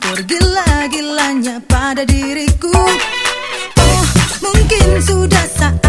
bergila-gilanya pada diriku Oh mungkin sudah saat.